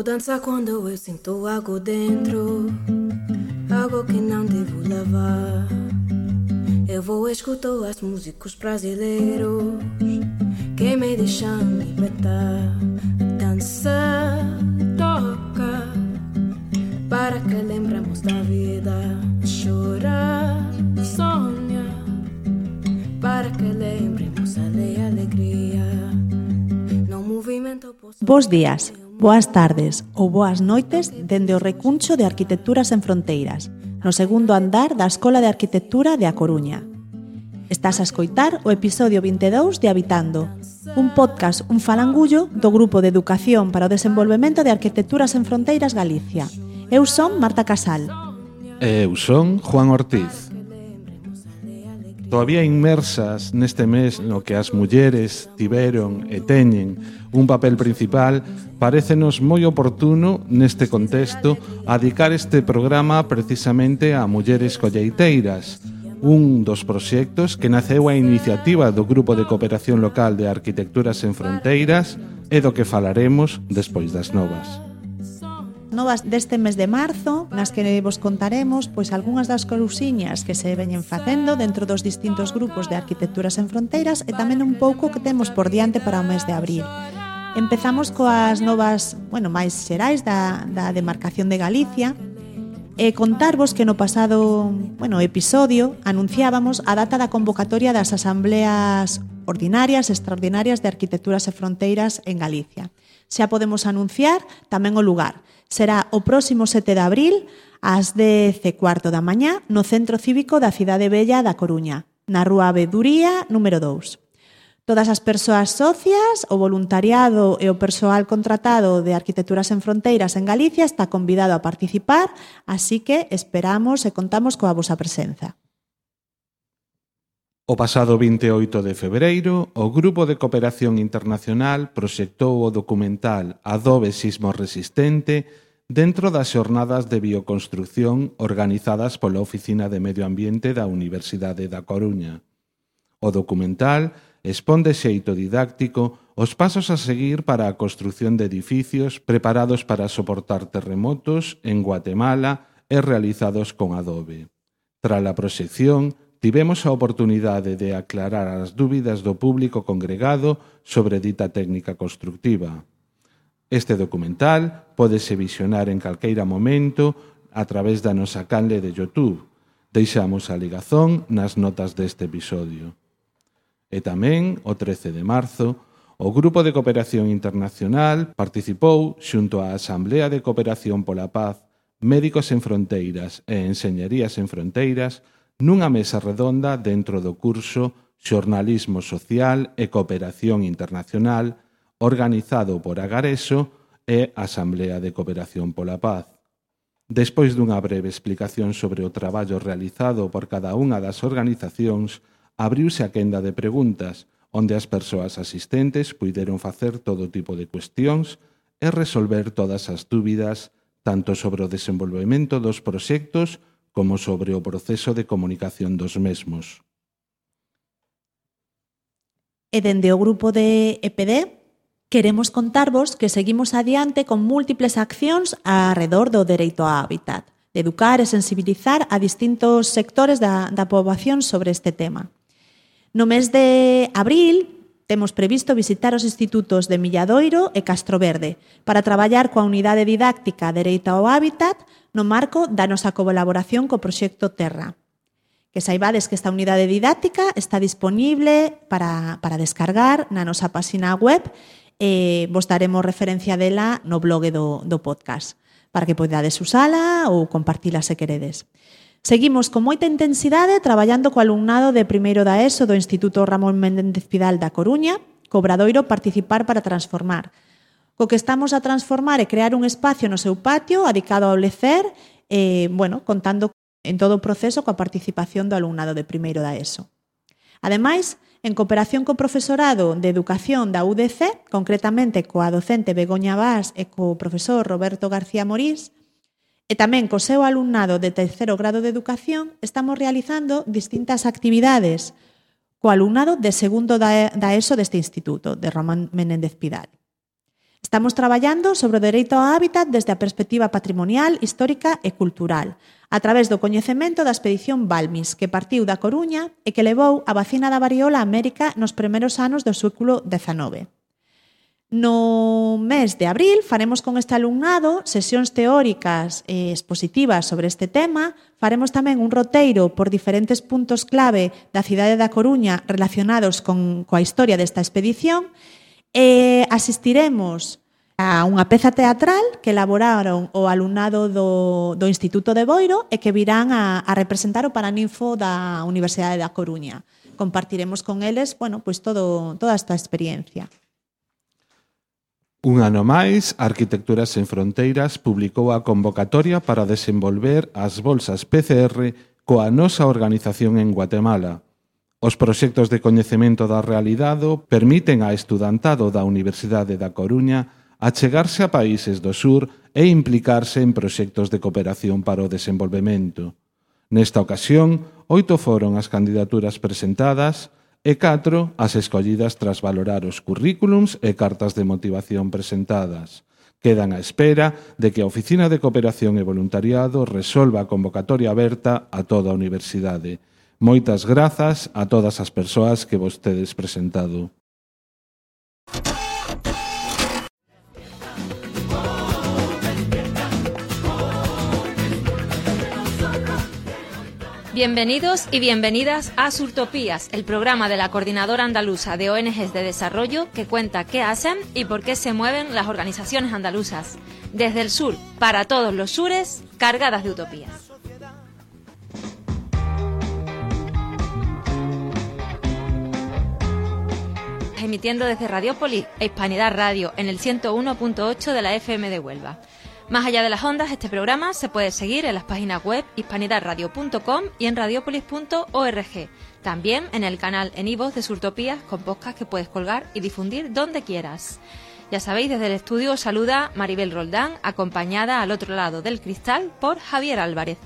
Vou dançar quando eu sinto algo dentro, algo que não devo levar. Eu vou escutar as músicos brasileiros que me deixam libertar. Dança, toca, para que lembremos da vida. Chora, sonha, para que lembremos a alegria. No movimento Bos días, Boas tardes ou boas noites dende o recuncho de Arquitecturas en Fronteiras, no segundo andar da Escola de Arquitectura de A Coruña. Estás a escoitar o episodio 22 de Habitando, un podcast, un falangullo do Grupo de Educación para o Desenvolvemento de Arquitecturas en Fronteiras Galicia. Eu son Marta Casal. Eu son Juan Ortiz todavía inmersas neste mes no que as mulleres tiveron e teñen un papel principal, parécenos moi oportuno neste contexto adicar este programa precisamente a mulleres colleiteiras, un dos proxectos que naceu a iniciativa do Grupo de Cooperación Local de Arquitecturas en Fronteiras e do que falaremos despois das novas novas deste mes de marzo nas que vos contaremos pois algunhas das cousiñas que se veñen facendo dentro dos distintos grupos de Arquitecturas en Fronteiras e tamén un pouco que temos por diante para o mes de abril. Empezamos coas novas, bueno, máis xerais da, da demarcación de Galicia, e contarvos que no pasado bueno, episodio anunciábamos a data da convocatoria das asambleas ordinarias e extraordinarias de arquitecturas e fronteiras en Galicia. Xa podemos anunciar tamén o lugar, Será o próximo 7 de abril ás 10:15 da mañá no Centro Cívico da Cidade Bella da Coruña, na Rúa Beduría número 2. Todas as persoas socias, o voluntariado e o persoal contratado de Arquitecturas en Fronteiras en Galicia está convidado a participar, así que esperamos e contamos coa vosa presenza. O pasado 28 de febreiro, o Grupo de Cooperación Internacional proxectou o documental Adobe Sismo Resistente dentro das xornadas de bioconstrucción organizadas pola Oficina de Medio Ambiente da Universidade da Coruña. O documental expón de xeito didáctico os pasos a seguir para a construción de edificios preparados para soportar terremotos en Guatemala e realizados con adobe. Tras a proxección, tivemos a oportunidade de aclarar as dúbidas do público congregado sobre dita técnica constructiva. Este documental pódese visionar en calqueira momento a través da nosa canle de YouTube. Deixamos a ligazón nas notas deste episodio. E tamén, o 13 de marzo, o Grupo de Cooperación Internacional participou xunto á Asamblea de Cooperación pola Paz, Médicos en Fronteiras e Enseñerías en Fronteiras nunha mesa redonda dentro do curso Xornalismo Social e Cooperación Internacional organizado por Agareso e Asamblea de Cooperación pola Paz. Despois dunha breve explicación sobre o traballo realizado por cada unha das organizacións, abriuse a quenda de preguntas, onde as persoas asistentes puideron facer todo tipo de cuestións e resolver todas as dúbidas tanto sobre o desenvolvemento dos proxectos como sobre o proceso de comunicación dos mesmos. E dende o grupo de EPD, queremos contarvos que seguimos adiante con múltiples accións arredor do dereito á hábitat, de educar e sensibilizar a distintos sectores da, da poboación sobre este tema. No mes de abril, temos previsto visitar os institutos de Milladoiro e Castroverde para traballar coa unidade didáctica Dereito ao Hábitat no marco da nosa colaboración co proxecto Terra. Que saibades que esta unidade didáctica está disponible para, para descargar na nosa página web e vos daremos referencia dela no blog do, do podcast para que podades usala ou compartila se queredes. Seguimos con moita intensidade traballando co alumnado de primeiro da ESO do Instituto Ramón Méndez Pidal da Coruña, cobradoiro Participar para Transformar, co que estamos a transformar e crear un espacio no seu patio adicado ao lecer, eh, bueno, contando en todo o proceso coa participación do alumnado de primeiro da ESO. Ademais, en cooperación co profesorado de educación da UDC, concretamente coa docente Begoña Vaz e co profesor Roberto García Morís, e tamén co seu alumnado de terceiro grado de educación, estamos realizando distintas actividades co alumnado de segundo da ESO deste instituto, de Román Menéndez Pidal. Estamos traballando sobre o dereito ao hábitat desde a perspectiva patrimonial, histórica e cultural, a través do coñecemento da expedición Balmis, que partiu da Coruña e que levou a vacina da variola a América nos primeiros anos do século XIX. No mes de abril faremos con este alumnado sesións teóricas e expositivas sobre este tema, faremos tamén un roteiro por diferentes puntos clave da cidade da Coruña relacionados con coa historia desta expedición e asistiremos a unha peza teatral que elaboraron o alumnado do, do Instituto de Boiro e que virán a, a representar o Paraninfo da Universidade da Coruña. Compartiremos con eles bueno, pois todo, toda esta experiencia. Un ano máis, Arquitecturas sen Fronteiras publicou a convocatoria para desenvolver as bolsas PCR coa nosa organización en Guatemala. Os proxectos de coñecemento da realidade permiten a estudantado da Universidade da Coruña achegarse a países do sur e implicarse en proxectos de cooperación para o desenvolvemento. Nesta ocasión, oito foron as candidaturas presentadas e catro as escollidas tras valorar os currículums e cartas de motivación presentadas. Quedan á espera de que a Oficina de Cooperación e Voluntariado resolva a convocatoria aberta a toda a universidade. Moitas grazas a todas as persoas que vostedes presentado. Bienvenidos y bienvenidas a Surtopías, el programa de la Coordinadora Andaluza de ONGs de Desarrollo que cuenta qué hacen y por qué se mueven las organizaciones andaluzas. Desde el sur, para todos los sures, cargadas de utopías. Emitiendo desde Radiópolis Hispanidad Radio en el 101.8 de la FM de Huelva. Más allá de las ondas, este programa se puede seguir en las páginas web hispanidadradio.com y en radiopolis.org. También en el canal en iVoox de Surtopías con podcast que puedes colgar y difundir donde quieras. Ya sabéis, desde el estudio saluda Maribel Roldán, acompañada al otro lado del cristal por Javier Álvarez.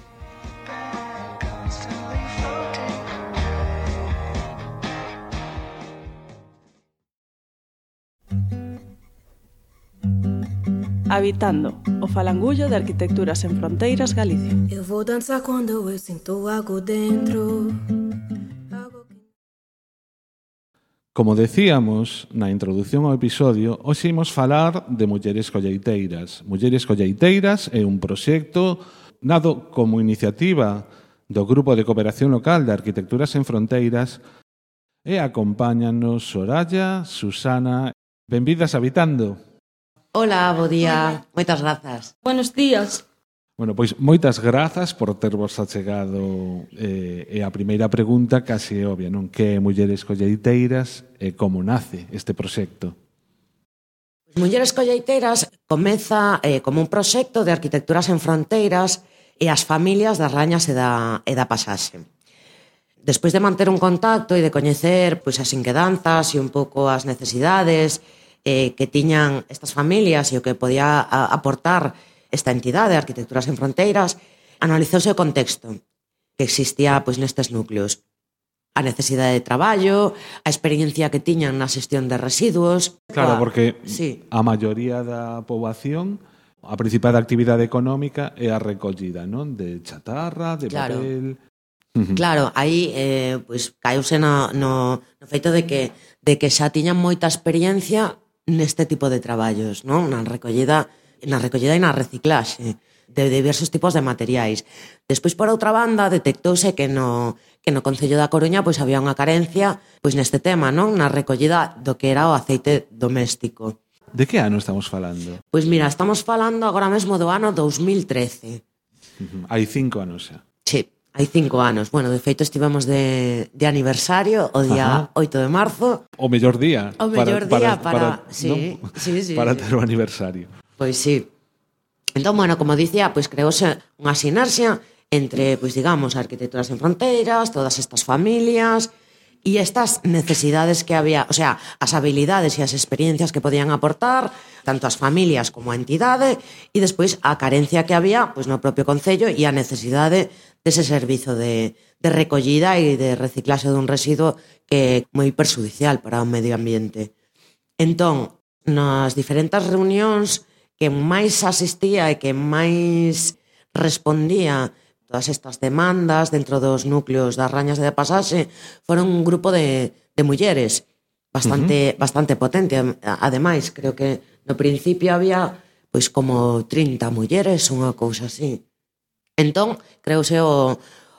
Habitando, o falangullo de Arquitecturas en Fronteiras Galicia. Eu vou dançar quando eu sinto algo dentro. Como decíamos na introdución ao episodio, hoxe imos falar de Mulleres Colleiteiras. Mulleres Colleiteiras é un proxecto nado como iniciativa do Grupo de Cooperación Local de Arquitecturas en Fronteiras e acompáñanos Soraya, Susana, benvidas habitando. Ola, bo día. Hola. Moitas grazas. Buenos días. Bueno, pois moitas grazas por tervos achegado eh, e a primeira pregunta case é obvia, non? Que é Mulleres Colleiteiras e como nace este proxecto? Pois mulleres Colleiteiras comeza eh, como un proxecto de arquitecturas en fronteiras e as familias das Rañas e da, e da Pasaxe. Despois de manter un contacto e de coñecer pois, as inquedanzas e un pouco as necesidades eh, que tiñan estas familias e o que podía a, aportar esta entidade, Arquitecturas en Fronteiras, analizouse o contexto que existía pois nestes núcleos. A necesidade de traballo, a experiencia que tiñan na xestión de residuos... Claro, a, porque sí. a maioría da poboación a principal actividade económica é a recollida, non? De chatarra, de claro. papel... Claro, aí eh, pois, caiuse no, no, no feito de que, de que xa tiñan moita experiencia neste tipo de traballos, non? Na recollida, na recollida e na reciclaxe de diversos tipos de materiais. Despois, por outra banda, detectouse que no, que no Concello da Coruña pois había unha carencia pois neste tema, non? Na recollida do que era o aceite doméstico. De que ano estamos falando? Pois mira, estamos falando agora mesmo do ano 2013. Uh -huh. Hai cinco anos xa. Sí hai cinco anos. Bueno, de feito estivemos de, de aniversario o día Ajá. 8 de marzo. O mellor día. O mellor para, día para, para, para, sí, ¿no? sí, sí, para ter o aniversario. Pois sí. Entón, bueno, como dicía, pois creouse unha sinerxia entre, pois digamos, arquitecturas en fronteiras, todas estas familias, e estas necesidades que había, o sea, as habilidades e as experiencias que podían aportar tanto as familias como a entidade e despois a carencia que había pois no propio concello e a necesidade dese servizo de, de recollida e de reciclaxe dun residuo que é moi perjudicial para o medio ambiente. Entón, nas diferentes reunións que máis asistía e que máis respondía todas estas demandas dentro dos núcleos das rañas de pasaxe foron un grupo de, de mulleres bastante uh -huh. bastante potente. Ademais creo que no principio había pois como 30 mulleres unha cousa así. Entón creouse o,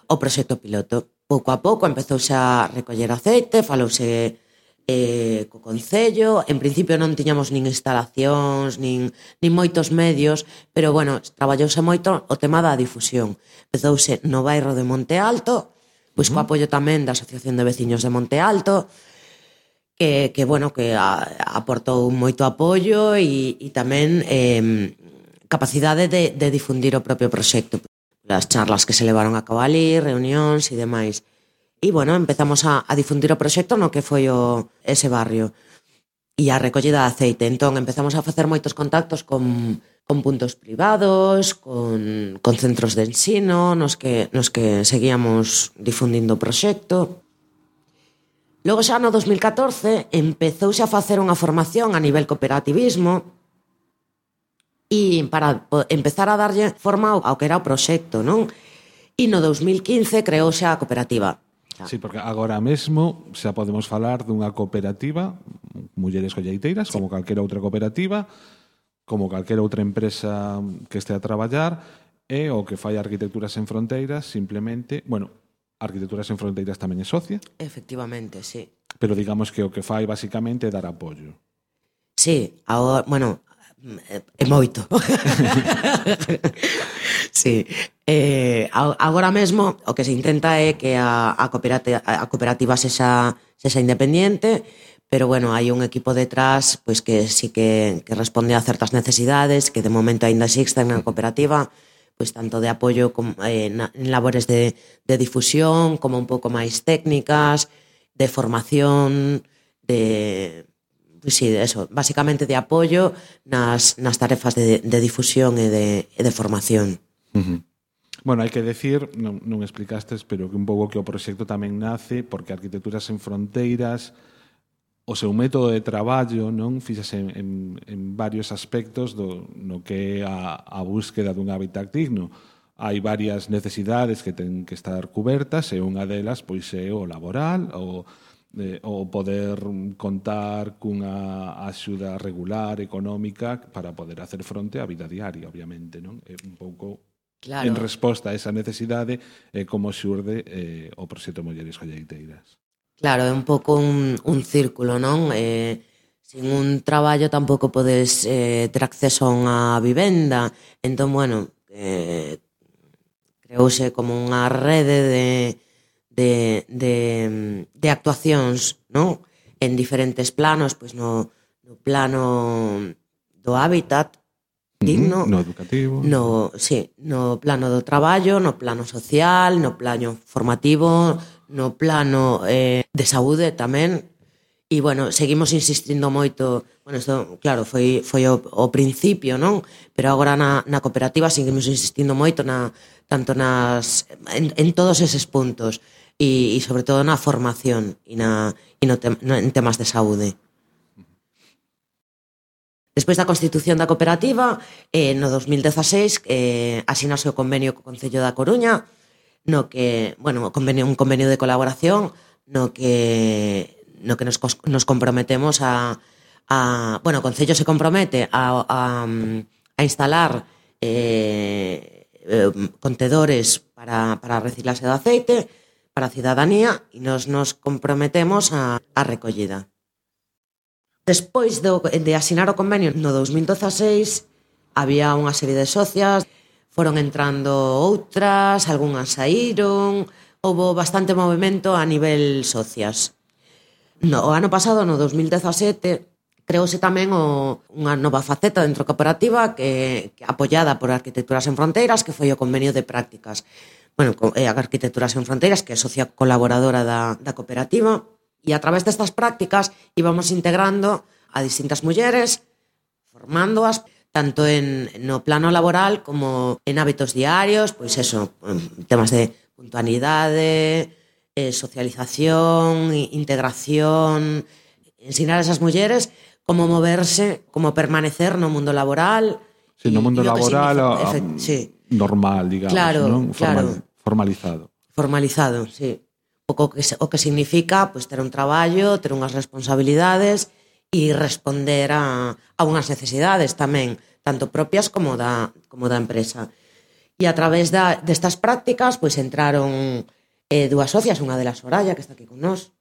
o proxecto piloto. Pouco a pouco empezouse a recoller aceite falouse eh, co Concello. En principio non tiñamos nin instalacións, nin, nin moitos medios, pero, bueno, traballouse moito o tema da difusión. Empezouse no bairro de Monte Alto, pois co apoio tamén da Asociación de Veciños de Monte Alto, que, que bueno, que a, aportou moito apoio e, e tamén eh, capacidade de, de difundir o propio proxecto. As charlas que se levaron a cabo ali, reunións e demais. E, bueno, empezamos a, a difundir o proxecto no que foi o, ese barrio e a recollida de aceite. Entón, empezamos a facer moitos contactos con, con puntos privados, con, con centros de ensino, nos que, nos que seguíamos difundindo o proxecto. Logo xa no 2014 empezouse a facer unha formación a nivel cooperativismo e para empezar a darlle forma ao que era o proxecto, non? E no 2015 creouse a cooperativa. Claro. Sí, porque agora mesmo xa podemos falar dunha cooperativa, mulleres colleiteiras, sí. como calquera outra cooperativa, como calquera outra empresa que este a traballar, e o que fai Arquitecturas en Fronteiras simplemente, bueno, Arquitecturas en Fronteiras tamén é socia. Efectivamente, sí. Pero digamos que o que fai basicamente é dar apoio. Sí, ahora, bueno, É moito. sí. Eh, agora mesmo o que se intenta é que a, a, cooperativa, a cooperativa sexa, sexa independiente, pero bueno, hai un equipo detrás pois que sí que, que responde a certas necesidades que de momento aínda existen na cooperativa, pois tanto de apoio como, eh, na, en labores de, de difusión, como un pouco máis técnicas, de formación, de Pois sí, eso, basicamente de apoio nas, nas tarefas de, de difusión e de, e de formación. Uh -huh. Bueno, hai que decir, non, non explicastes, pero que un pouco que o proxecto tamén nace porque Arquitecturas en Fronteiras o seu método de traballo non fixase en, en, en varios aspectos do, no que é a, a búsqueda dun hábitat digno. Hai varias necesidades que ten que estar cubertas e unha delas pois é o laboral, o eh, o poder contar cunha axuda regular, económica, para poder hacer fronte á vida diaria, obviamente, non? É un pouco claro. en resposta a esa necesidade eh, como xurde eh, o proxecto Mulleres Golleiteiras. Claro, é un pouco un, un círculo, non? Eh, sin un traballo tampouco podes eh, ter acceso a unha vivenda. Entón, bueno, eh, creouse como unha rede de de, de, de actuacións non? en diferentes planos, pois no, no plano do hábitat, digno, no educativo, no, sí, no plano do traballo, no plano social, no plano formativo, no plano eh, de saúde tamén. E, bueno, seguimos insistindo moito, bueno, isto, claro, foi, foi o, o principio, non? Pero agora na, na cooperativa seguimos insistindo moito na, tanto nas, en, en todos eses puntos e, e sobre todo na formación e, na, e no tem, no, en temas de saúde. Despois da constitución da cooperativa, eh, no 2016, eh, asinase o convenio co Concello da Coruña, no que, bueno, convenio, un convenio de colaboración no que, no que nos, nos comprometemos a, a... Bueno, o Concello se compromete a, a, a instalar eh, eh, contedores para, para reciclarse do aceite, para a cidadanía e nos nos comprometemos a, a recollida. Despois do, de asinar o convenio no 2016, había unha serie de socias, foron entrando outras, algunhas saíron, houve bastante movimento a nivel socias. No, o ano pasado, no 2017, creouse tamén o, unha nova faceta dentro cooperativa que, que apoiada por Arquitecturas en Fronteiras, que foi o convenio de prácticas. Bueno, é a eh, Arquitecturas en Fronteiras, que é socia colaboradora da, da cooperativa, e a través destas prácticas íbamos integrando a distintas mulleres, formándoas, tanto en no plano laboral como en hábitos diarios, pois eso, temas de puntualidade, eh, socialización, integración, ensinar a esas mulleres como moverse, como permanecer no mundo laboral. Sí, no mundo laboral significa, a, um, sí. normal, digamos, claro, ¿no? Formal, claro. formalizado. Formalizado, sí. O que, o que significa pues, ter un traballo, ter unhas responsabilidades e responder a, a unhas necesidades tamén, tanto propias como da, como da empresa. E a través da, destas prácticas pois pues, entraron eh, dúas socias, unha delas Soraya, que está aquí con nós,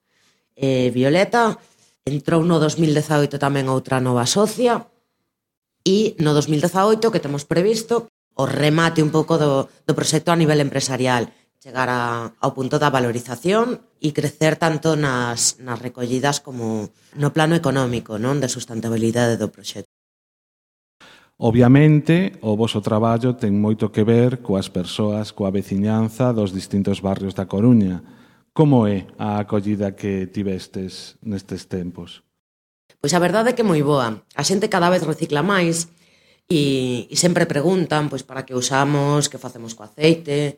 eh, Violeta, Entrou no 2018 tamén outra nova socia e no 2018 que temos previsto o remate un pouco do, do proxecto a nivel empresarial, chegar a, ao punto da valorización e crecer tanto nas, nas recollidas como no plano económico, non de sustentabilidade do proxecto. Obviamente, o voso traballo ten moito que ver coas persoas, coa veciñanza dos distintos barrios da Coruña Como é a acollida que tivestes nestes tempos? Pois a verdade é que moi boa. A xente cada vez recicla máis e, e sempre preguntan pois para que usamos, que facemos co aceite.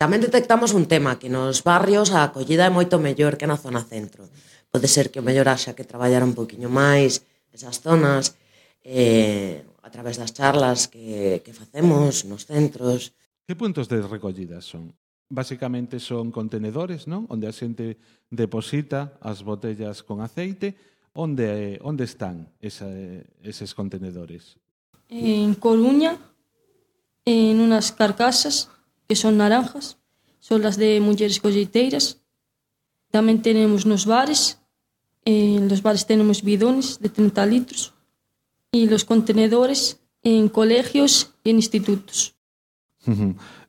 Tamén detectamos un tema que nos barrios a acollida é moito mellor que na zona centro. Pode ser que o mellor haxa que traballar un poquinho máis esas zonas eh, a través das charlas que, que facemos nos centros. Que puntos de recollida son? basicamente son contenedores, non? Onde a xente deposita as botellas con aceite, onde onde están esa, eses contenedores? En Coruña, en unas carcasas que son naranjas, son las de mulleres colleiteiras. Tamén tenemos nos bares, en los bares tenemos bidones de 30 litros y los contenedores en colegios y en institutos.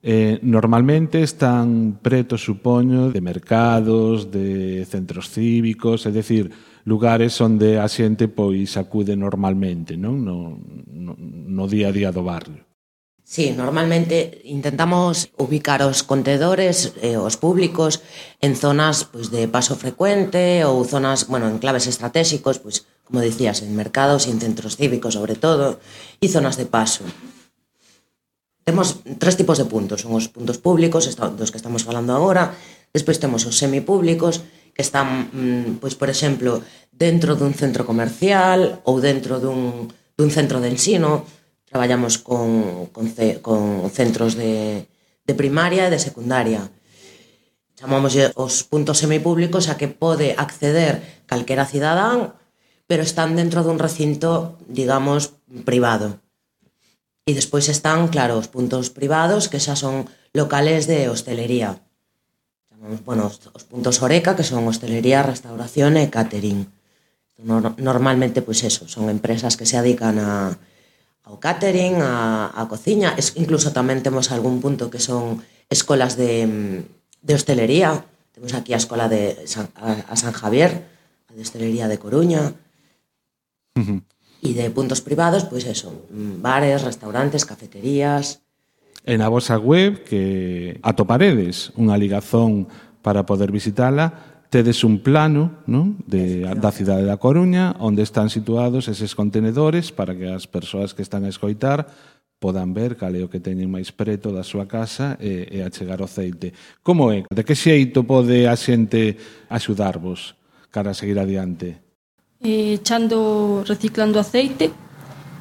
Eh, normalmente están preto, supoño, de mercados, de centros cívicos, é dicir, lugares onde a xente pois acude normalmente, non? No, no, no día a día do barrio. Sí, normalmente intentamos ubicar os contedores, eh, os públicos, en zonas pois, de paso frecuente ou zonas, bueno, en claves estratégicos, pois, como decías, en mercados e en centros cívicos, sobre todo, e zonas de paso. Temos tres tipos de puntos, son os puntos públicos, dos que estamos falando agora, despois temos os semipúblicos, que están, mm, pois, por exemplo, dentro dun centro comercial ou dentro dun, dun centro de ensino, traballamos con, con, ce, con centros de, de primaria e de secundaria. Chamamos os puntos semipúblicos a que pode acceder calquera cidadán, pero están dentro dun recinto, digamos, privado. E despois están, claro, os puntos privados, que xa son locales de hostelería. Chamamos, bueno, os, os puntos Oreca, que son hostelería, restauración e catering. No, normalmente, pois eso, son empresas que se adican a, ao catering, a, a cociña. Es, incluso tamén temos algún punto que son escolas de, de hostelería. Temos aquí a escola de San, a, a San Javier, a de hostelería de Coruña. Uh -huh. E de puntos privados, pois pues eso, bares, restaurantes, cafeterías... E na vosa web, que atoparedes unha ligazón para poder visitala, tedes un plano non? De, da cidade da Coruña, onde están situados eses contenedores para que as persoas que están a escoitar podan ver cal é o que teñen máis preto da súa casa e, e achegar o ceite. Como é? De que xeito pode a xente axudarvos cara a seguir adiante? eh, echando, reciclando aceite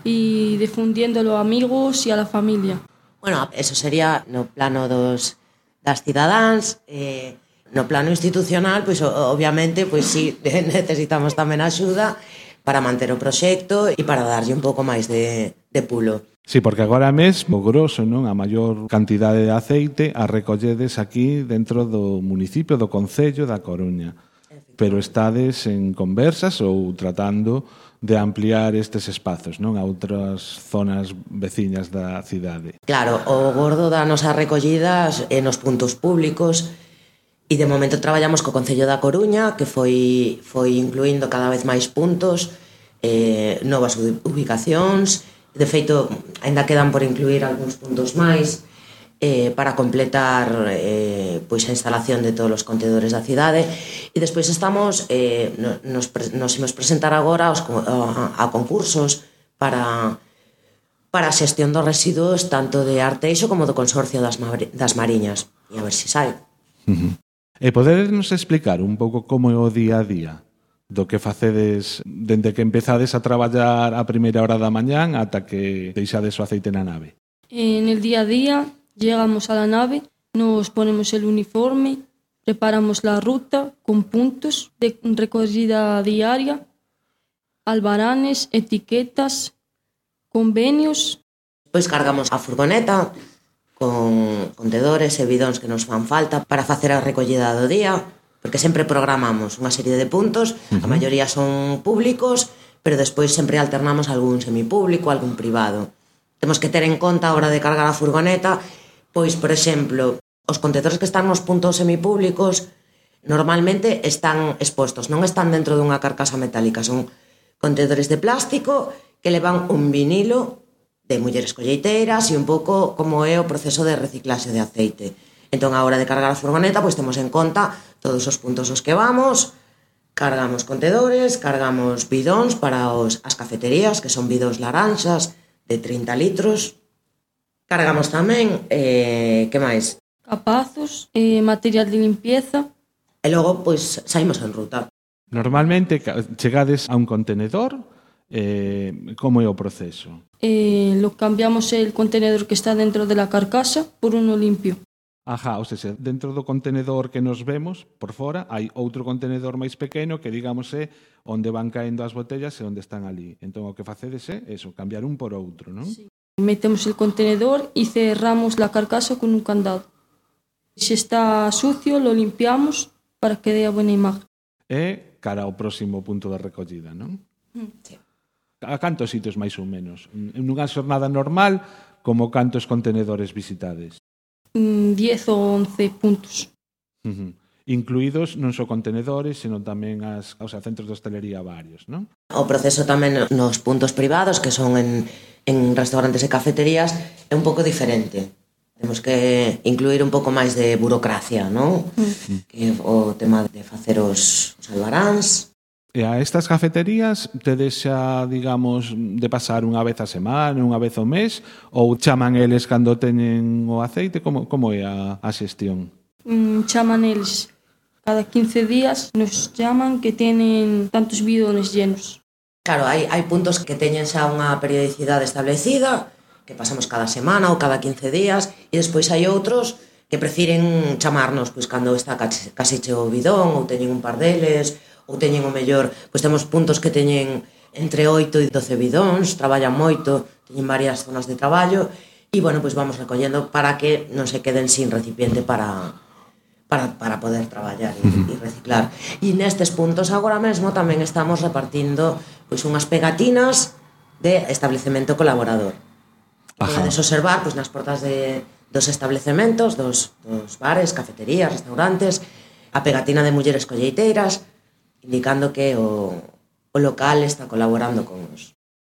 y difundiéndolo a amigos y a la familia. Bueno, eso sería no plano dos das cidadáns, eh, no plano institucional, pois obviamente, pois sí, necesitamos tamén axuda para manter o proxecto e para darlle un pouco máis de, de pulo. Sí, porque agora mesmo, grosso, non a maior cantidade de aceite a recolledes aquí dentro do municipio, do Concello da Coruña pero estades en conversas ou tratando de ampliar estes espazos non a outras zonas veciñas da cidade. Claro, o gordo da nosa recollida é nos puntos públicos e de momento traballamos co Concello da Coruña que foi, foi incluindo cada vez máis puntos eh, novas ubicacións de feito, ainda quedan por incluir algúns puntos máis eh, para completar eh, pois a instalación de todos os contedores da cidade e despois estamos eh, nos, nos imos presentar agora os, a, a concursos para para a xestión dos residuos tanto de Arteixo como do Consorcio das, Mari, das Mariñas. E a ver se si sai uh -huh. E eh, podedes explicar un pouco como é o día a día? Do que facedes? Dende que empezades a traballar a primeira hora da mañán ata que deixades o aceite na nave? En el día a día Llegamos a la nave, nos ponemos el uniforme, preparamos la ruta con puntos de recorrida diaria, albaranes, etiquetas, convenios. Pois cargamos a furgoneta con contedores e bidóns que nos fan falta para facer a recollida do día, porque sempre programamos unha serie de puntos, uh -huh. a maioría son públicos, pero despois sempre alternamos algún semipúblico, algún privado. Temos que ter en conta a hora de cargar a furgoneta Pois, por exemplo, os contedores que están nos puntos semipúblicos normalmente están expostos, non están dentro dunha carcasa metálica, son contedores de plástico que levan un vinilo de mulleres colleiteiras e un pouco como é o proceso de reciclaxe de aceite. Entón, a hora de cargar a furgoneta, pois temos en conta todos os puntos os que vamos, cargamos contedores, cargamos bidóns para os, as cafeterías, que son bidóns laranxas de 30 litros, Cargamos tamén, eh, que máis? Capazos, eh, material de limpieza. E logo, pois, saímos en ruta. Normalmente chegades a un contenedor, eh, como é o proceso? Eh, lo cambiamos el contenedor que está dentro de la carcasa por uno limpio. Ajá, ou seja, dentro do contenedor que nos vemos por fora hai outro contenedor máis pequeno que digamos é onde van caendo as botellas e onde están ali. Entón o que facedes é eso, cambiar un por outro, non? Sí. Metemos el contenedor y cerramos la carcasa con un candado. Se está sucio, lo limpiamos para que dé a buena imagen. E cara ao próximo punto de recollida, non? Mm, sí. A cantos sitios máis ou menos? En unha xornada normal, como cantos contenedores visitades? Mm, 10 ou 11 puntos. Uh -huh incluídos non só contenedores, senón tamén as, os centros de hostelería varios, non? O proceso tamén nos puntos privados, que son en en restaurantes e cafeterías é un pouco diferente. Temos que incluir un pouco máis de burocracia, non? Mm. Que o tema de facer os, os albaráns, E a estas cafeterías te deixa, digamos, de pasar unha vez a semana, unha vez ao mes, ou chaman eles cando teñen o aceite? Como, como é a, a xestión? Mm, chaman eles cada 15 días, nos chaman que tenen tantos bidones llenos. Claro, hai, hai puntos que teñen xa unha periodicidade establecida, que pasamos cada semana ou cada 15 días, e despois hai outros que prefiren chamarnos pois cando está case, casi cheo o bidón, ou teñen un par deles, ou teñen o mellor, pois temos puntos que teñen entre 8 e 12 bidóns, traballan moito, teñen varias zonas de traballo, e bueno, pois vamos recollendo para que non se queden sin recipiente para, para, para poder traballar e, uh -huh. e reciclar. E nestes puntos agora mesmo tamén estamos repartindo pois unhas pegatinas de establecemento colaborador. Podes observar pois, nas portas de, dos establecementos, dos, dos bares, cafeterías, restaurantes, a pegatina de mulleres colleiteiras, indicando que o, o local está colaborando con os,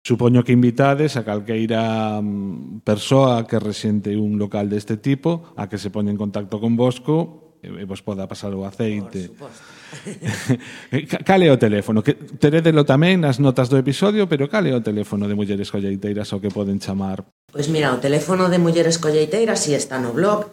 Supoño que invitades a calqueira mm, persoa que resente un local deste tipo a que se poña en contacto con Bosco e vos poda pasar o aceite. Por Cal é o teléfono? Que teredelo tamén nas notas do episodio, pero cal é o teléfono de Mulleres Colleiteiras o que poden chamar? Pois mira, o teléfono de Mulleres Colleiteiras si está no blog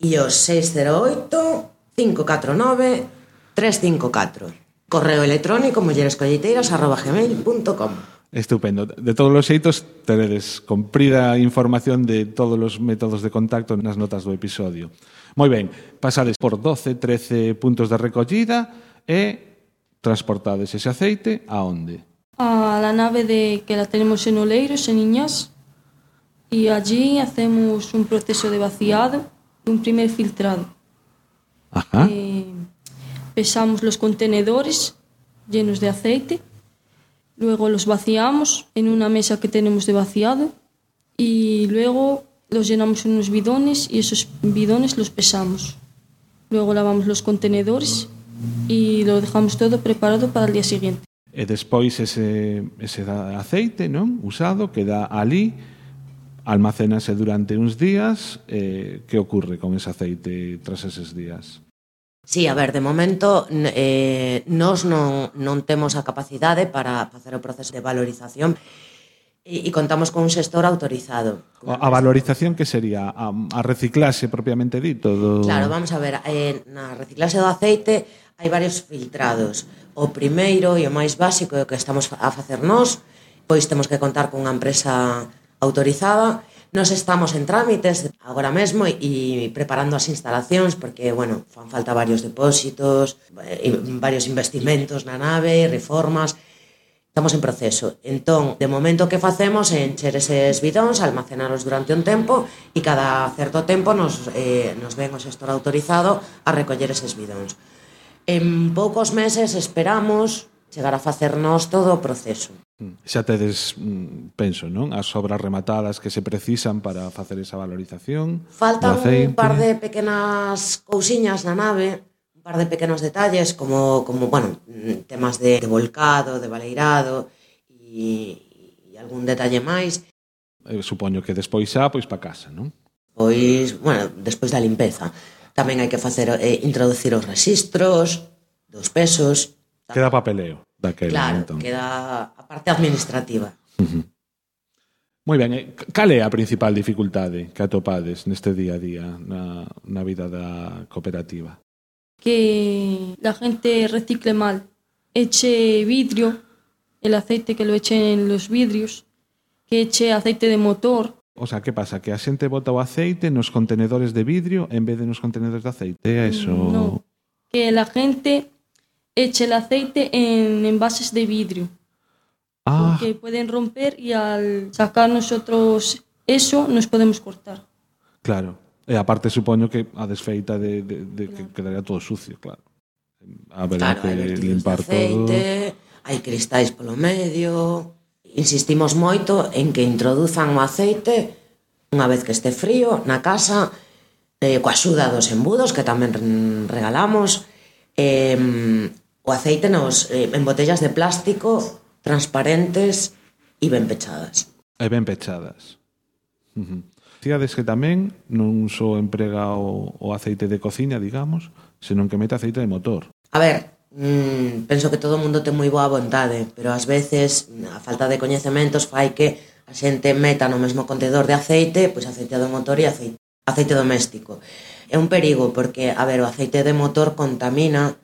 e o 608 549 354. Correo electrónico mullerescolleiteiras@gmail.com. Estupendo. De todos os xeitos, teredes comprida información de todos os métodos de contacto nas notas do episodio. Moi ben, pasades por 12, 13 puntos de recollida e transportades ese aceite a onde? A la nave de que la tenemos en Oleiros, en Iñas, e allí hacemos un proceso de vaciado e un primer filtrado. Ajá. Eh, pesamos los contenedores llenos de aceite, luego los vaciamos en una mesa que tenemos de vaciado y luego los llenamos en unos bidones y esos bidones los pesamos. Luego lavamos los contenedores y lo dejamos todo preparado para el día siguiente. E despois ese, ese aceite non usado queda ali, almacénase durante uns días. Eh, que ocorre con ese aceite tras eses días? Sí, a ver, de momento eh, nós non, non temos a capacidade para facer o proceso de valorización E, e contamos con un xestor autorizado. A valorización que sería? A, a reciclase propiamente dito? Do... Claro, vamos a ver, eh, na reciclase do aceite hai varios filtrados. O primeiro e o máis básico é o que estamos a facer nós, pois temos que contar cunha empresa autorizada. Nos estamos en trámites agora mesmo e preparando as instalacións porque, bueno, fan falta varios depósitos, eh, varios investimentos na nave, reformas, Estamos en proceso. Entón, de momento que facemos é encher eses bidóns, almacenaros durante un tempo e cada certo tempo nos, eh, nos ven o xestor autorizado a recoller eses bidóns. En poucos meses esperamos chegar a facernos todo o proceso. Mm, xa tedes, mm, penso, non? As obras rematadas que se precisan para facer esa valorización. Faltan un par de pequenas cousiñas na nave par de pequenos detalles como, como bueno, temas de, de volcado, de baleirado e, e algún detalle máis. Eu supoño que despois xa, pois para casa, non? Pois, bueno, despois da limpeza. Tamén hai que facer eh, introducir os registros dos pesos. Queda papeleo daquela, claro, entón. queda a parte administrativa. Uh -huh. Moi ben, eh, cal é a principal dificultade que atopades neste día a día na, na vida da cooperativa? Que la gente recicle mal, eche vidrio, el aceite que lo eche en los vidrios, que eche aceite de motor. O sea, que pasa? Que a xente bota o aceite nos contenedores de vidrio en vez de nos contenedores de aceite? Eso? No, que la gente eche el aceite en envases de vidrio. Ah. Porque pueden romper y al sacar nosotros eso nos podemos cortar. Claro. E aparte supoño que a desfeita de, de, de claro. que quedaría todo sucio, claro. Haberá claro, que limpar aceite, todo. Hai cristais polo medio. Insistimos moito en que introduzan o aceite unha vez que este frío na casa eh, coa axuda dos embudos que tamén regalamos eh, o aceite nos, eh, en botellas de plástico transparentes e ben pechadas. E ben pechadas. Uh -huh. Cidades que tamén non só emprega o, o aceite de cociña, digamos, senón que mete aceite de motor. A ver, mm, penso que todo o mundo ten moi boa vontade, pero ás veces a falta de coñecementos fai que a xente meta no mesmo contedor de aceite, pois aceite de motor e aceite, aceite doméstico. É un perigo porque, a ver, o aceite de motor contamina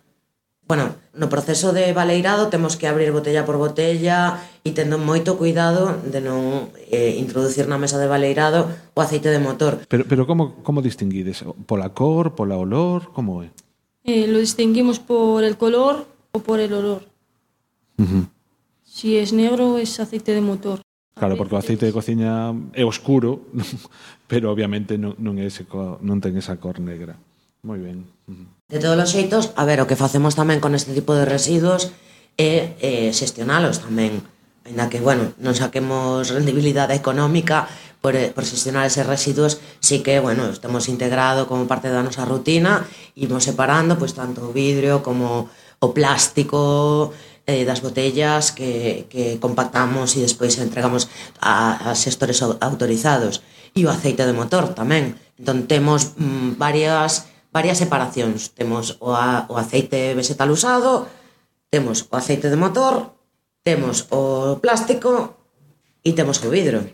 bueno, no proceso de baleirado temos que abrir botella por botella e tendo moito cuidado de non eh, introducir na mesa de baleirado o aceite de motor. Pero, pero como, como distinguides? Pola cor, pola olor, como é? Eh, lo distinguimos por el color o por el olor. Uh -huh. Si es negro, es aceite de motor. Claro, porque o aceite de cociña é oscuro, pero obviamente non, non, é ese, non ten esa cor negra. Moi ben. Uh -huh. De todos os xeitos, a ver, o que facemos tamén con este tipo de residuos é eh, xestionalos tamén. Ainda que, bueno, non saquemos rendibilidade económica por, eh, por xestionar eses residuos, sí que, bueno, estamos integrado como parte da nosa rutina, imos separando, pois, pues, tanto o vidrio como o plástico, eh, das botellas que, que compactamos e despois entregamos a, a sectores autorizados e o aceite de motor tamén entón temos mm, varias varias separacións. Temos o, a, o aceite vegetal usado, temos o aceite de motor, temos o plástico e temos o vidro.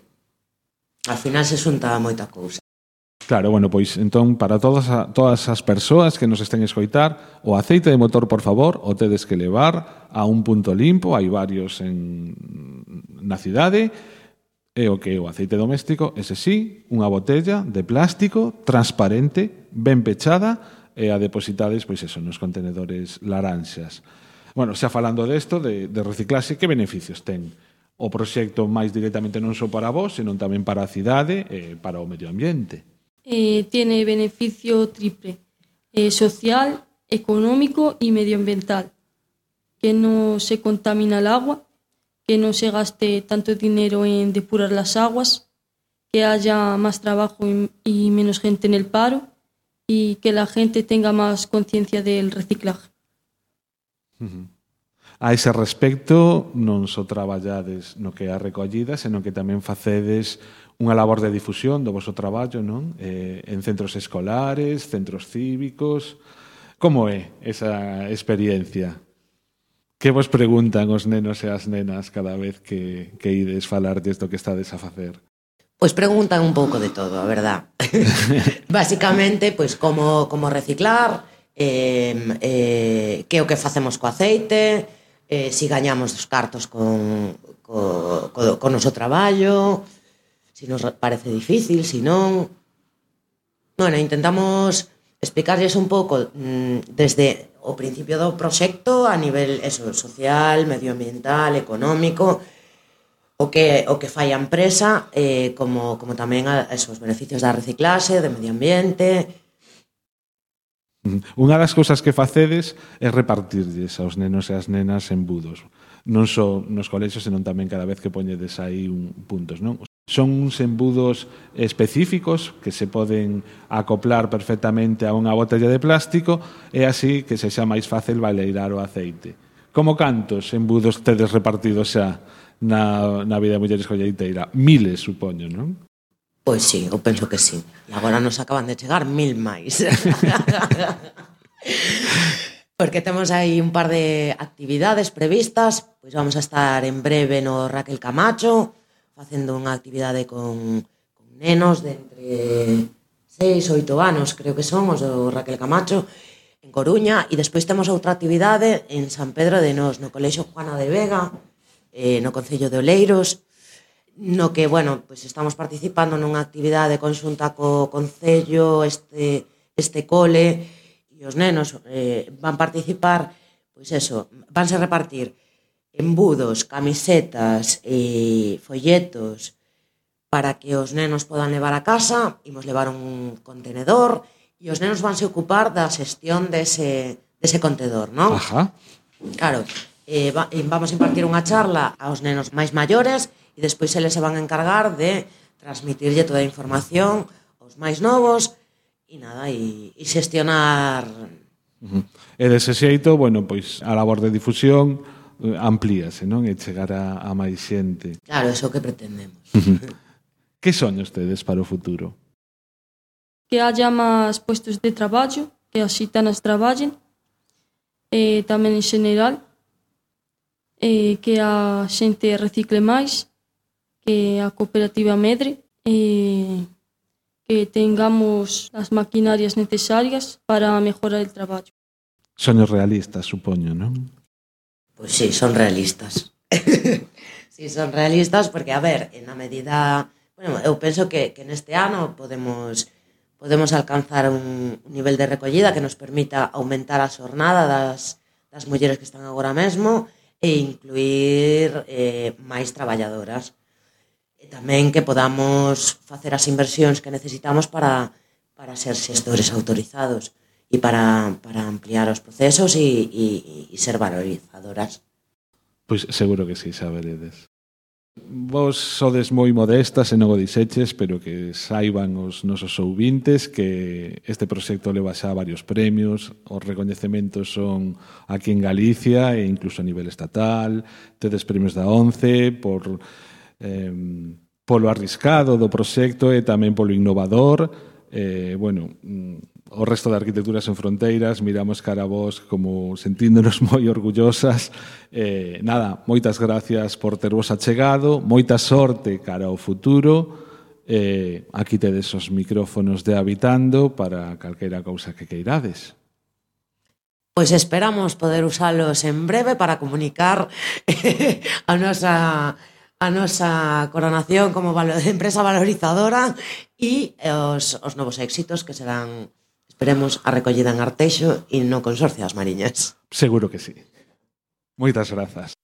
Al final se xunta moita cousa. Claro, bueno, pois entón para todas a, todas as persoas que nos estén escoitar, o aceite de motor, por favor, o tedes que levar a un punto limpo, hai varios en na cidade, e o que o aceite doméstico, ese sí, unha botella de plástico transparente ben pechada e a depositades, pois eso, nos contenedores laranxas. Bueno, xa falando desto, de, de reciclaxe, que beneficios ten? O proxecto máis directamente non só para vós, senón tamén para a cidade e para o medio ambiente. Eh, tiene beneficio triple, eh, social, económico e medioambiental. Que non se contamina el agua, que no se gaste tanto dinero en depurar las aguas, que haya más trabajo y menos gente en el paro, y que la gente tenga más conciencia del reciclaje. Uh -huh. A ese respecto, non só traballades no que é a recollida, senón que tamén facedes unha labor de difusión do vosso traballo, non? Eh, en centros escolares, centros cívicos. Como é esa experiencia? Que vos preguntan os nenos e as nenas cada vez que, que ides falar do que estades a facer? Pois preguntan un pouco de todo, a verdad. Básicamente, pois como, como reciclar, eh, eh, que o que facemos co aceite, eh, si gañamos os cartos con, co, co, co noso traballo, si nos parece difícil, si non... Bueno, intentamos explicarles un pouco mm, desde o principio do proxecto a nivel eso, social, medioambiental, económico, o que o que fai a empresa eh, como, como tamén a, esos beneficios da reciclase, do medio ambiente. Unha das cousas que facedes é repartirlles aos nenos e as nenas embudos. Non só nos colexios, senón tamén cada vez que poñedes aí un, puntos, non? Son uns embudos específicos que se poden acoplar perfectamente a unha botella de plástico e así que se xa máis fácil baleirar o aceite. Como cantos embudos tedes repartidos xa na, na vida de mulleres colleiteira. Miles, supoño, non? Pois sí, eu penso que sí. E agora nos acaban de chegar mil máis. Porque temos aí un par de actividades previstas. Pois vamos a estar en breve no Raquel Camacho, facendo unha actividade con, con nenos de entre 6 ou 8 anos, creo que son, os do Raquel Camacho, en Coruña. E despois temos outra actividade en San Pedro de Nos, no Colexo Juana de Vega, eh, no Concello de Oleiros, no que, bueno, pues estamos participando nunha actividade conxunta co Concello, este, este cole, e os nenos eh, van participar, pois eso, vanse a repartir embudos, camisetas, eh, folletos, para que os nenos podan levar a casa, imos levar un contenedor, e os nenos vanse ocupar da xestión dese, dese contenedor, non? Ajá. Claro, eh, va, eh, vamos a impartir unha charla aos nenos máis maiores e despois eles se van a encargar de transmitirlle toda a información aos máis novos e nada, e, e xestionar uh -huh. E dese xeito, bueno, pois a labor de difusión eh, amplíase, non? E chegar a, a máis xente. Claro, eso que pretendemos. que soños tedes para o futuro? Que haya máis puestos de traballo, que as xitanas traballen, e tamén en xeneral, e que a xente recicle máis, que a cooperativa medre, e que tengamos as maquinarias necesarias para mejorar o traballo. Soños realistas, supoño, non? Pois pues sí, son realistas. sí, son realistas porque, a ver, en a medida... Bueno, eu penso que, que neste ano podemos podemos alcanzar un, un nivel de recollida que nos permita aumentar a xornada das, das mulleres que están agora mesmo e incluir eh, máis traballadoras. E tamén que podamos facer as inversións que necesitamos para, para ser xestores autorizados e para, para ampliar os procesos e, e, e ser valorizadoras. Pois seguro que sí, xa veredes. Vos sodes moi modestas e non o diseches, pero que saiban os nosos ouvintes que este proxecto leva xa varios premios, os recoñecementos son aquí en Galicia e incluso a nivel estatal, tedes premios da ONCE por eh, polo arriscado do proxecto e tamén polo innovador, eh, bueno, mm, o resto de Arquitecturas en Fronteiras, miramos cara a vos como sentíndonos moi orgullosas. Eh, nada, moitas gracias por ter vos achegado, moita sorte cara ao futuro. Eh, aquí tedes os micrófonos de Habitando para calquera cousa que queirades. Pois esperamos poder usalos en breve para comunicar a nosa a nosa coronación como empresa valorizadora e os, os novos éxitos que serán Esperemos a recollida en Arteixo e no Consorcio das Mariñas. Seguro que sí. Moitas grazas.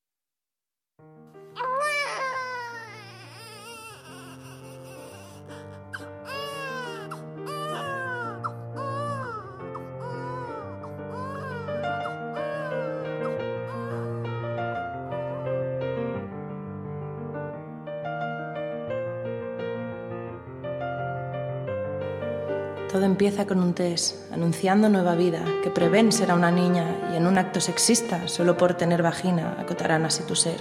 Empieza con un test, anunciando nueva vida, que prevén será una niña y en un acto sexista, solo por tener vagina, acotarán así tu ser.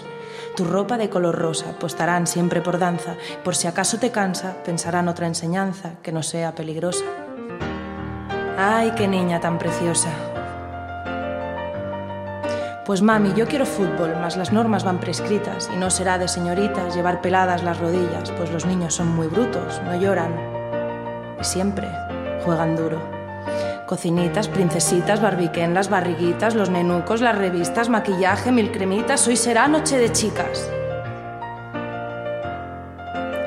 Tu ropa de color rosa postarán siempre por danza, por si acaso te cansa, pensarán otra enseñanza que no sea peligrosa. ¡Ay, qué niña tan preciosa! Pues mami, yo quiero fútbol, mas las normas van prescritas y no será de señoritas llevar peladas las rodillas, pues los niños son muy brutos, no lloran. Y siempre juegan duro. Cocinitas, princesitas, barbiquén, las barriguitas, los nenucos, las revistas, maquillaje, mil cremitas, hoy será noche de chicas.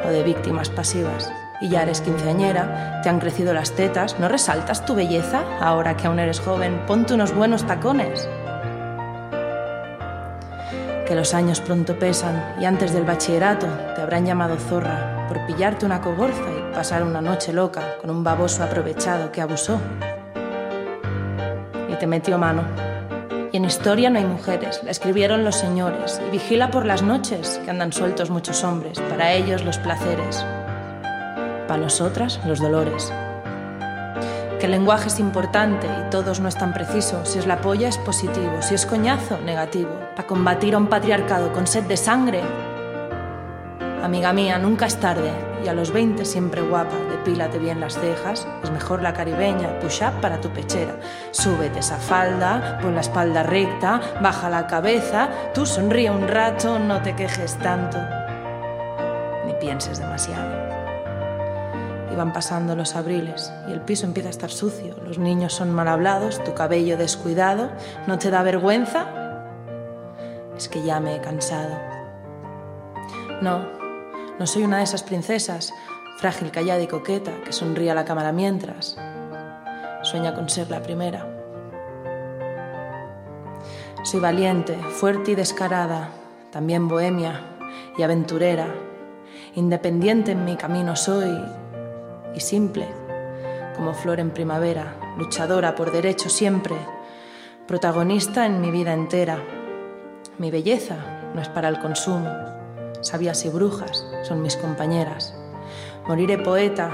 O de víctimas pasivas. Y ya eres quinceañera, te han crecido las tetas, ¿no resaltas tu belleza? Ahora que aún eres joven, ponte unos buenos tacones que los años pronto pesan y antes del bachillerato te habrán llamado zorra por pillarte una cogorza pasar una noche loca con un baboso aprovechado que abusó. Y te metió mano. Y en historia no hay mujeres, la escribieron los señores. Y vigila por las noches, que andan sueltos muchos hombres, para ellos los placeres, para nosotras los dolores que el lenguaje es importante y todos no es tan preciso. Si es la polla es positivo, si es coñazo, negativo. Para combatir a un patriarcado con sed de sangre. Amiga mía, nunca es tarde. Y a los 20 siempre guapa, depílate bien las cejas. Es mejor la caribeña, push up para tu pechera. Súbete esa falda, pon la espalda recta, baja la cabeza. Tú sonríe un rato, no te quejes tanto. Ni pienses demasiado. Y van pasando los abriles y el piso empieza a estar sucio, los niños son mal hablados, tu cabello descuidado, ¿no te da vergüenza? Es que ya me he cansado. No, no soy una de esas princesas, frágil, callada y coqueta, que sonríe a la cámara mientras sueña con ser la primera. Soy valiente, fuerte y descarada, también bohemia y aventurera. Independiente en mi camino soy y simple, como flor en primavera, luchadora por derecho siempre, protagonista en mi vida entera. Mi belleza no es para el consumo, sabias y brujas son mis compañeras. Moriré poeta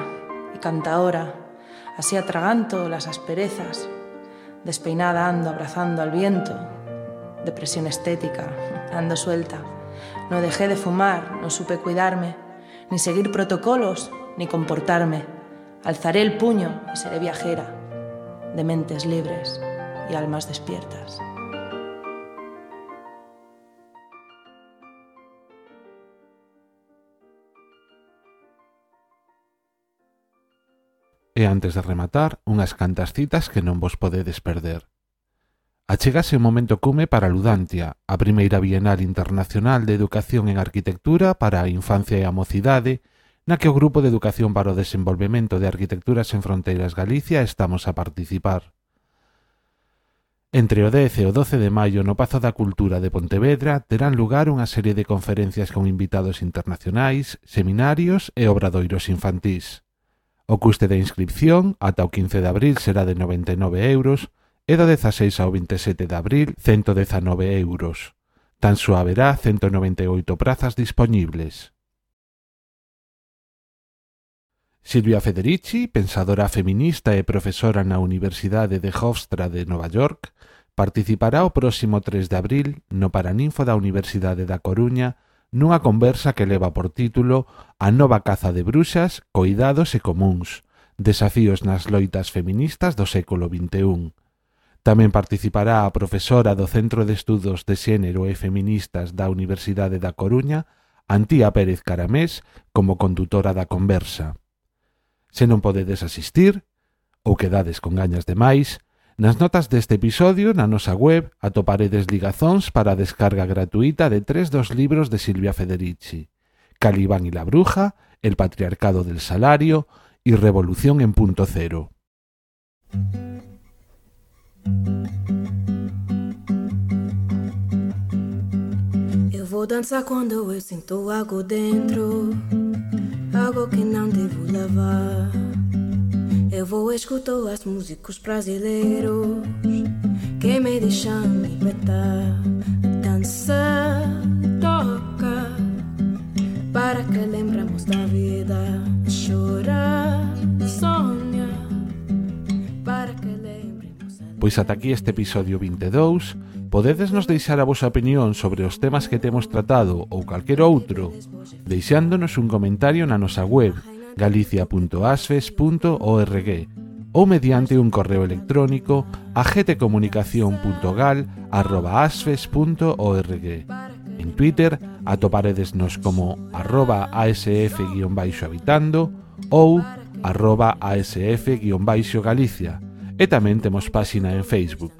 y cantaora, así atraganto las asperezas, despeinada ando abrazando al viento, depresión estética, ando suelta. No dejé de fumar, no supe cuidarme, ni seguir protocolos ni comportarme. Alzaré el puño y seré viajera, de mentes libres y almas despiertas. E antes de rematar, unhas cantas citas que non vos podedes perder. Achegase o momento cume para Ludantia, a primeira Bienal Internacional de Educación en Arquitectura para a Infancia e a Mocidade, na que o Grupo de Educación para o Desenvolvemento de Arquitecturas en Fronteiras Galicia estamos a participar. Entre o 10 e o 12 de maio no Pazo da Cultura de Pontevedra terán lugar unha serie de conferencias con invitados internacionais, seminarios e obradoiros infantís. O custe da inscripción ata o 15 de abril será de 99 euros e do 16 ao 27 de abril 119 euros. Tan só haberá 198 prazas dispoñibles. Silvia Federici, pensadora feminista e profesora na Universidade de Hofstra de Nova York, participará o próximo 3 de abril no Paraninfo da Universidade da Coruña nunha conversa que leva por título A nova caza de bruxas, coidados e comúns, desafíos nas loitas feministas do século XXI. Tamén participará a profesora do Centro de Estudos de Xénero e Feministas da Universidade da Coruña, Antía Pérez Caramés, como condutora da conversa. Se non podedes asistir, ou quedades con gañas de máis, nas notas deste episodio na nosa web atoparedes ligazóns para a descarga gratuita de tres dos libros de Silvia Federici, Calibán y la bruja, El patriarcado del salario y Revolución en punto cero. Vou dançar quando eu sinto algo dentro algo que não devo lavar. Eu vou escutar os músicos brasileiros que me deixam libertar. Dança, toca, para que lembramos da vida. Chorar, sonha, para que lembremos. Pois ata aquí este episodio 22 Podedes nos deixar a vosa opinión sobre os temas que temos tratado ou calquer outro, deixándonos un comentario na nosa web galicia.asfes.org ou mediante un correo electrónico a gtcomunicación.gal.asfes.org. En Twitter atoparedesnos como arroba asf-habitando ou arroba asf-galicia e tamén temos páxina en Facebook.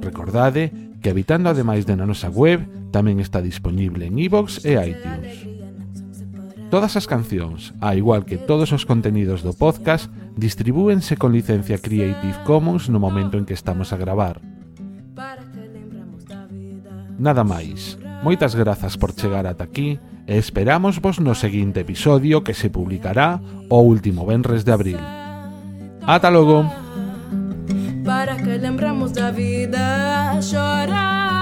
Recordade que Habitando ademais de na nosa web tamén está disponible en iVoox e iTunes. Todas as cancións, a igual que todos os contenidos do podcast, distribúense con licencia Creative Commons no momento en que estamos a gravar. Nada máis. Moitas grazas por chegar ata aquí e esperamos vos no seguinte episodio que se publicará o último venres de abril. Ata logo! Para que lembramos da vida chorar